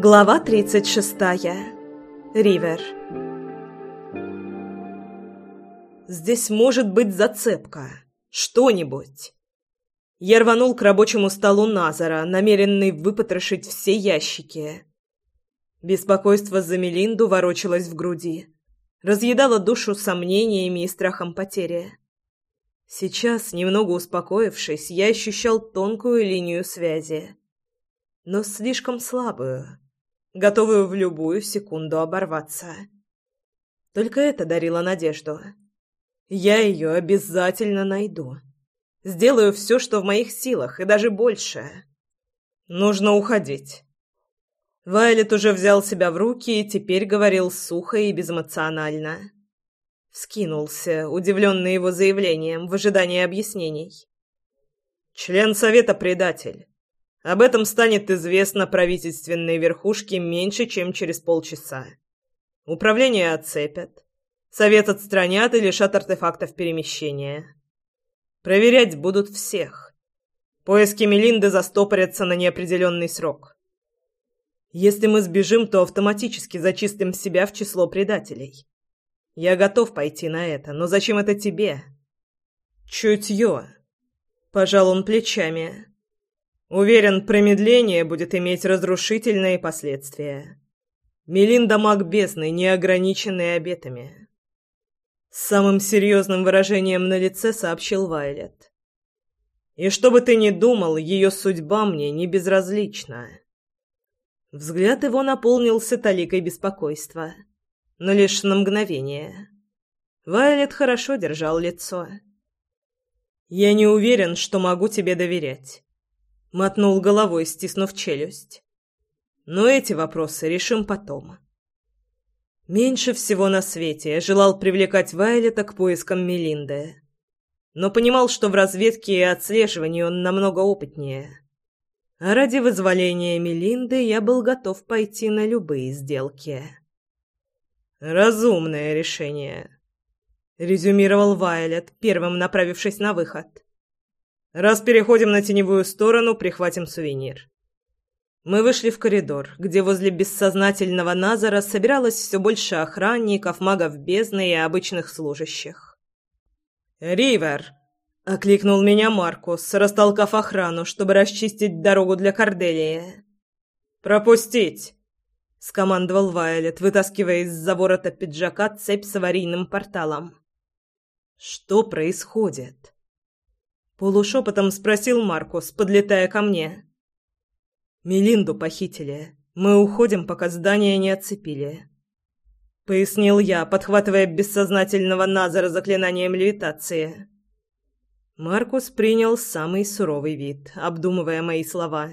Глава 36. Ривер. Здесь может быть зацепка. Что-нибудь. Я рванул к рабочему столу Назара, намеренный выпотрошить все ящики. Беспокойство за Мелинду ворочалось в груди. Разъедало душу сомнениями и страхом потери. Сейчас, немного успокоившись, я ощущал тонкую линию связи. Но слишком слабую готовую в любую секунду оборваться. Только это дарило надежду. Я ее обязательно найду. Сделаю все, что в моих силах, и даже больше. Нужно уходить. Вайлет уже взял себя в руки и теперь говорил сухо и безэмоционально. Вскинулся, удивленный его заявлением, в ожидании объяснений. «Член Совета предатель. Об этом станет известно правительственной верхушке меньше, чем через полчаса. Управление отцепят. Совет отстранят и лишат артефактов перемещения. Проверять будут всех. Поиски Мелинды застопорятся на неопределенный срок. Если мы сбежим, то автоматически зачистим себя в число предателей. Я готов пойти на это, но зачем это тебе? Чутье. Пожал он плечами. Уверен, промедление будет иметь разрушительные последствия. Мелинда маг бездны, не ограниченный обетами. С самым серьезным выражением на лице сообщил Вайлет. И что бы ты ни думал, ее судьба мне не безразлична. Взгляд его наполнился таликой беспокойства, но лишь на мгновение. Вайлет хорошо держал лицо. «Я не уверен, что могу тебе доверять. Мотнул головой, стиснув челюсть. Но эти вопросы решим потом. Меньше всего на свете я желал привлекать Вайлета к поискам Мелинды. Но понимал, что в разведке и отслеживании он намного опытнее. А ради вызволения Мелинды я был готов пойти на любые сделки. «Разумное решение», — резюмировал Вайлет, первым направившись на выход. Раз переходим на теневую сторону, прихватим сувенир. Мы вышли в коридор, где возле бессознательного Назара собиралось все больше охранников, магов бездны и обычных служащих. «Ривер!» — окликнул меня Маркус, растолкав охрану, чтобы расчистить дорогу для Корделии. «Пропустить!» — скомандовал Вайлет, вытаскивая из-за ворота пиджака цепь с аварийным порталом. «Что происходит?» Полушепотом спросил Маркус, подлетая ко мне. «Мелинду похитили. Мы уходим, пока здание не отцепили». Пояснил я, подхватывая бессознательного Назара заклинанием левитации. Маркус принял самый суровый вид, обдумывая мои слова.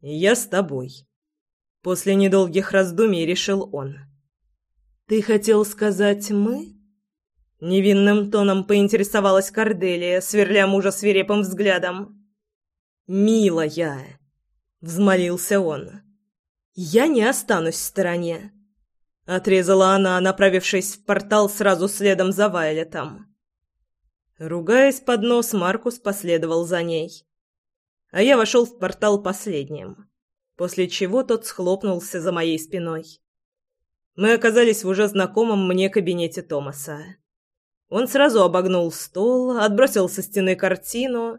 «Я с тобой». После недолгих раздумий решил он. «Ты хотел сказать «мы»?» Невинным тоном поинтересовалась Корделия, сверля мужа свирепым взглядом. «Милая!» — взмолился он. «Я не останусь в стороне!» Отрезала она, направившись в портал сразу следом за Вайлетом. Ругаясь под нос, Маркус последовал за ней. А я вошел в портал последним, после чего тот схлопнулся за моей спиной. Мы оказались в уже знакомом мне кабинете Томаса. Он сразу обогнул стол, отбросил со стены картину,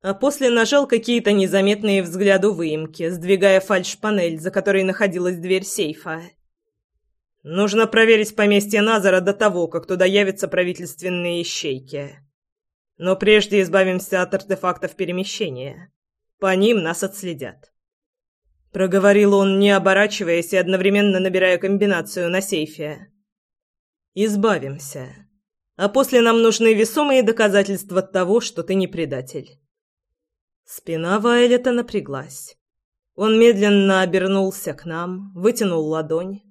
а после нажал какие-то незаметные взгляду выемки, сдвигая фальш-панель, за которой находилась дверь сейфа. «Нужно проверить поместье Назара до того, как туда явятся правительственные ищейки. Но прежде избавимся от артефактов перемещения. По ним нас отследят». Проговорил он, не оборачиваясь и одновременно набирая комбинацию на сейфе. «Избавимся» а после нам нужны весомые доказательства того, что ты не предатель». Спина Вайлета напряглась. Он медленно обернулся к нам, вытянул ладонь.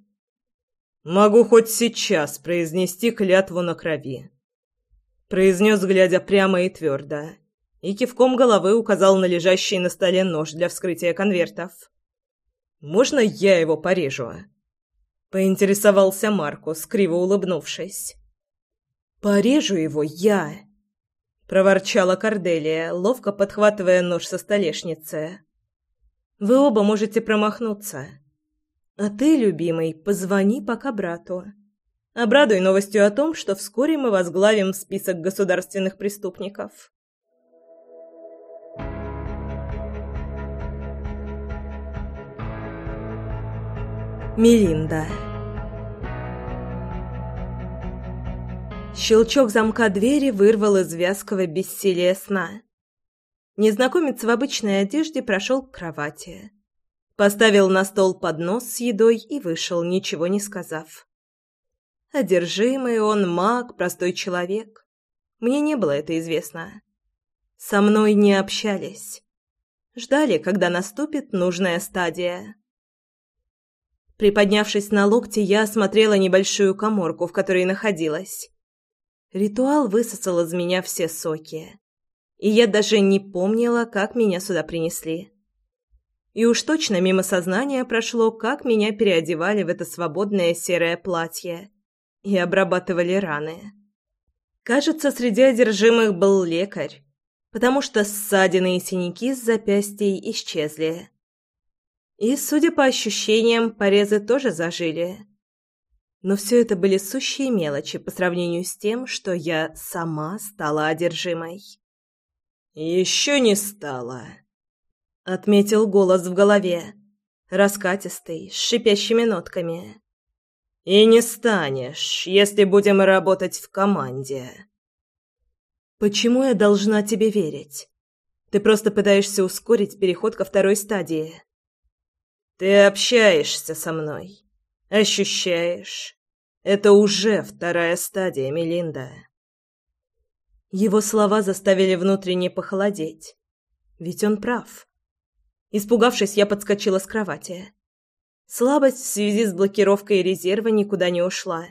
«Могу хоть сейчас произнести клятву на крови», — произнес, глядя прямо и твердо, и кивком головы указал на лежащий на столе нож для вскрытия конвертов. «Можно я его порежу?» — поинтересовался Маркус, криво улыбнувшись. «Порежу его я!» — проворчала Корделия, ловко подхватывая нож со столешницы. «Вы оба можете промахнуться, А ты, любимый, позвони пока брату. Обрадуй новостью о том, что вскоре мы возглавим список государственных преступников. Мелинда Щелчок замка двери вырвал из вязкого бессилия сна. Незнакомец в обычной одежде прошел к кровати. Поставил на стол поднос с едой и вышел, ничего не сказав. Одержимый он маг, простой человек. Мне не было это известно. Со мной не общались. Ждали, когда наступит нужная стадия. Приподнявшись на локте, я осмотрела небольшую коморку, в которой находилась. Ритуал высосал из меня все соки. И я даже не помнила, как меня сюда принесли. И уж точно мимо сознания прошло, как меня переодевали в это свободное серое платье и обрабатывали раны. Кажется, среди одержимых был лекарь, потому что ссадины и синяки с запястьей исчезли. И, судя по ощущениям, порезы тоже зажили. Но все это были сущие мелочи по сравнению с тем, что я сама стала одержимой. «Еще не стала», — отметил голос в голове, раскатистый, с шипящими нотками. «И не станешь, если будем работать в команде». «Почему я должна тебе верить? Ты просто пытаешься ускорить переход ко второй стадии». «Ты общаешься со мной». Ощущаешь? Это уже вторая стадия, Мелинда. Его слова заставили внутренне похолодеть. Ведь он прав. Испугавшись, я подскочила с кровати. Слабость в связи с блокировкой резерва никуда не ушла,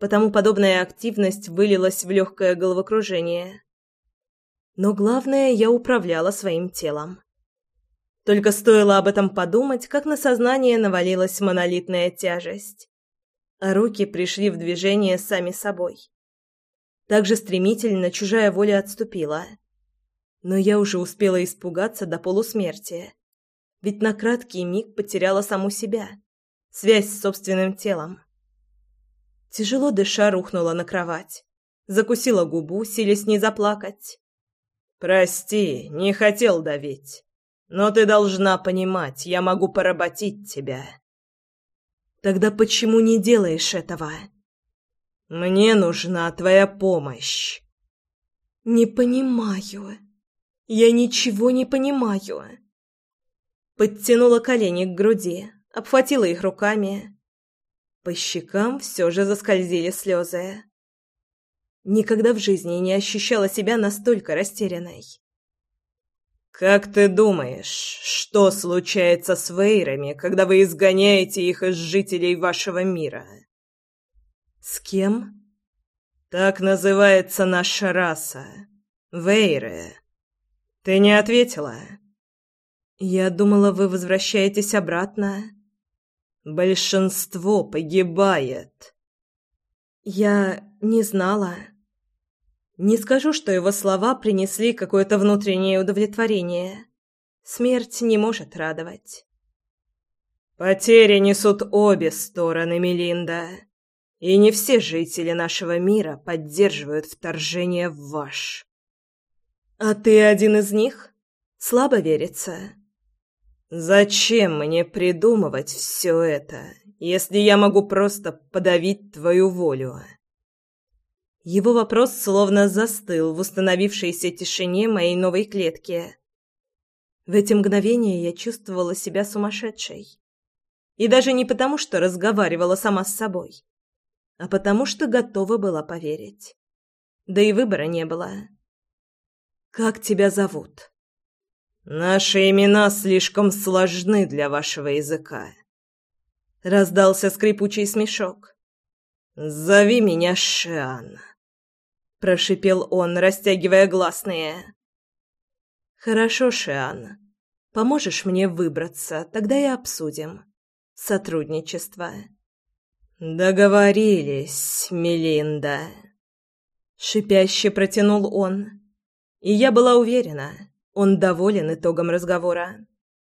потому подобная активность вылилась в легкое головокружение. Но главное, я управляла своим телом. Только стоило об этом подумать, как на сознание навалилась монолитная тяжесть. Руки пришли в движение сами собой. Так же стремительно чужая воля отступила. Но я уже успела испугаться до полусмерти. Ведь на краткий миг потеряла саму себя. Связь с собственным телом. Тяжело дыша рухнула на кровать. Закусила губу, силясь не заплакать. «Прости, не хотел давить». Но ты должна понимать, я могу поработить тебя. Тогда почему не делаешь этого? Мне нужна твоя помощь. Не понимаю. Я ничего не понимаю. Подтянула колени к груди, обхватила их руками. По щекам все же заскользили слезы. Никогда в жизни не ощущала себя настолько растерянной. «Как ты думаешь, что случается с вейрами, когда вы изгоняете их из жителей вашего мира?» «С кем?» «Так называется наша раса. Вейры. Ты не ответила?» «Я думала, вы возвращаетесь обратно». «Большинство погибает». «Я не знала». Не скажу, что его слова принесли какое-то внутреннее удовлетворение. Смерть не может радовать. Потери несут обе стороны, Мелинда. И не все жители нашего мира поддерживают вторжение в ваш. А ты один из них? Слабо верится. Зачем мне придумывать все это, если я могу просто подавить твою волю? Его вопрос словно застыл в установившейся тишине моей новой клетки. В эти мгновения я чувствовала себя сумасшедшей. И даже не потому, что разговаривала сама с собой, а потому, что готова была поверить. Да и выбора не было. «Как тебя зовут?» «Наши имена слишком сложны для вашего языка», — раздался скрипучий смешок. «Зови меня Шиан» прошипел он, растягивая гласные. Хорошо, Шиан. Поможешь мне выбраться, тогда и обсудим сотрудничество. Договорились, Мелинда. Шипяще протянул он, и я была уверена, он доволен итогом разговора.